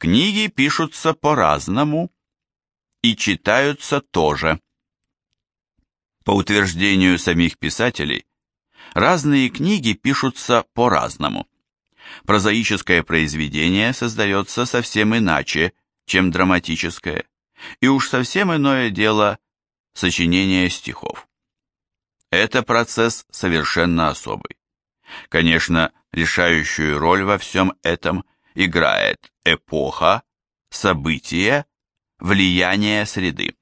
Книги пишутся по-разному и читаются тоже. По утверждению самих писателей, разные книги пишутся по-разному. Прозаическое произведение создается совсем иначе, чем драматическое, и уж совсем иное дело сочинение стихов. Это процесс совершенно особый. Конечно, решающую роль во всем этом играет эпоха, события, влияние среды.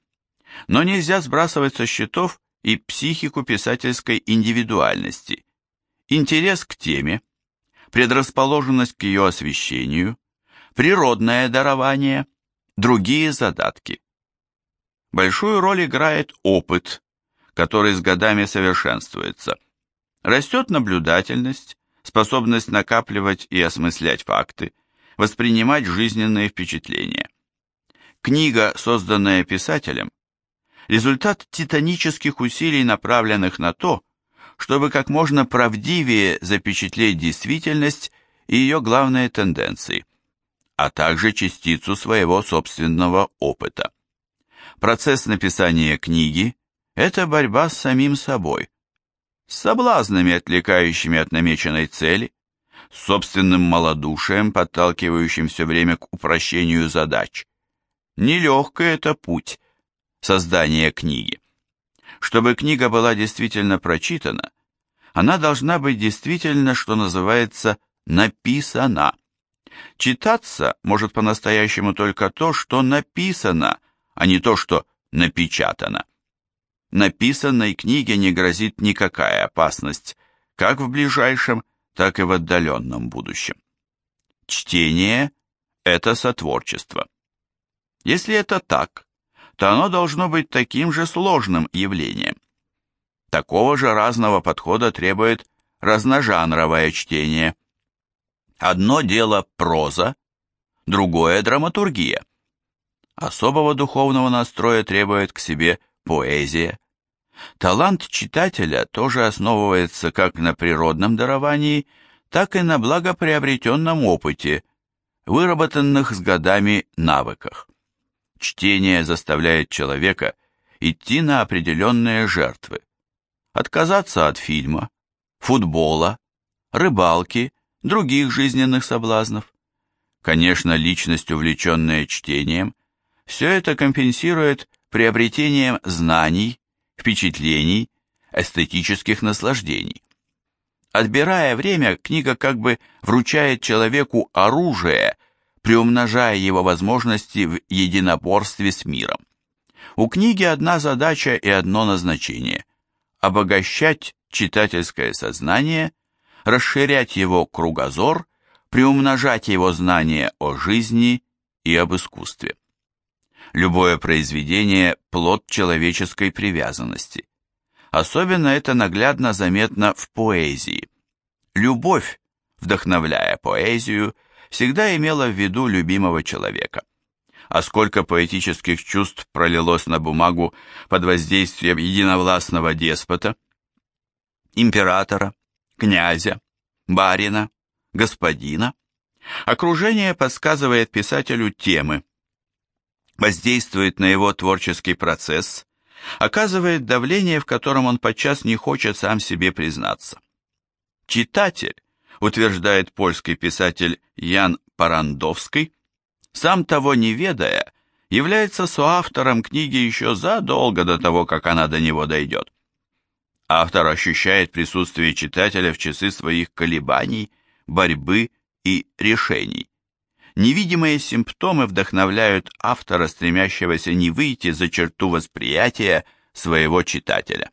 Но нельзя сбрасывать со счетов и психику писательской индивидуальности, интерес к теме, предрасположенность к ее освещению, природное дарование, другие задатки. Большую роль играет опыт, который с годами совершенствуется. Растет наблюдательность, способность накапливать и осмыслять факты, воспринимать жизненные впечатления. Книга, созданная писателем, результат титанических усилий, направленных на то, чтобы как можно правдивее запечатлеть действительность и ее главные тенденции, а также частицу своего собственного опыта. Процесс написания книги – это борьба с самим собой, с соблазнами, отвлекающими от намеченной цели, собственным малодушием, подталкивающим все время к упрощению задач. Нелегкий это путь, создания книги. Чтобы книга была действительно прочитана, она должна быть действительно, что называется, написана. Читаться может по-настоящему только то, что написано, а не то, что напечатано. Написанной книге не грозит никакая опасность, как в ближайшем, так и в отдаленном будущем. Чтение – это сотворчество. Если это так, то оно должно быть таким же сложным явлением. Такого же разного подхода требует разножанровое чтение. Одно дело проза, другое драматургия. Особого духовного настроя требует к себе поэзия. Талант читателя тоже основывается как на природном даровании, так и на благоприобретенном опыте, выработанных с годами навыках. Чтение заставляет человека идти на определенные жертвы. Отказаться от фильма, футбола, рыбалки, других жизненных соблазнов. Конечно, личность, увлеченная чтением, все это компенсирует приобретением знаний, впечатлений, эстетических наслаждений. Отбирая время, книга как бы вручает человеку оружие – приумножая его возможности в единоборстве с миром. У книги одна задача и одно назначение – обогащать читательское сознание, расширять его кругозор, приумножать его знания о жизни и об искусстве. Любое произведение – плод человеческой привязанности. Особенно это наглядно заметно в поэзии. Любовь, вдохновляя поэзию – всегда имела в виду любимого человека. А сколько поэтических чувств пролилось на бумагу под воздействием единовластного деспота, императора, князя, барина, господина. Окружение подсказывает писателю темы, воздействует на его творческий процесс, оказывает давление, в котором он подчас не хочет сам себе признаться. Читатель утверждает польский писатель Ян Парандовский, сам того не ведая, является соавтором книги еще задолго до того, как она до него дойдет. Автор ощущает присутствие читателя в часы своих колебаний, борьбы и решений. Невидимые симптомы вдохновляют автора, стремящегося не выйти за черту восприятия своего читателя.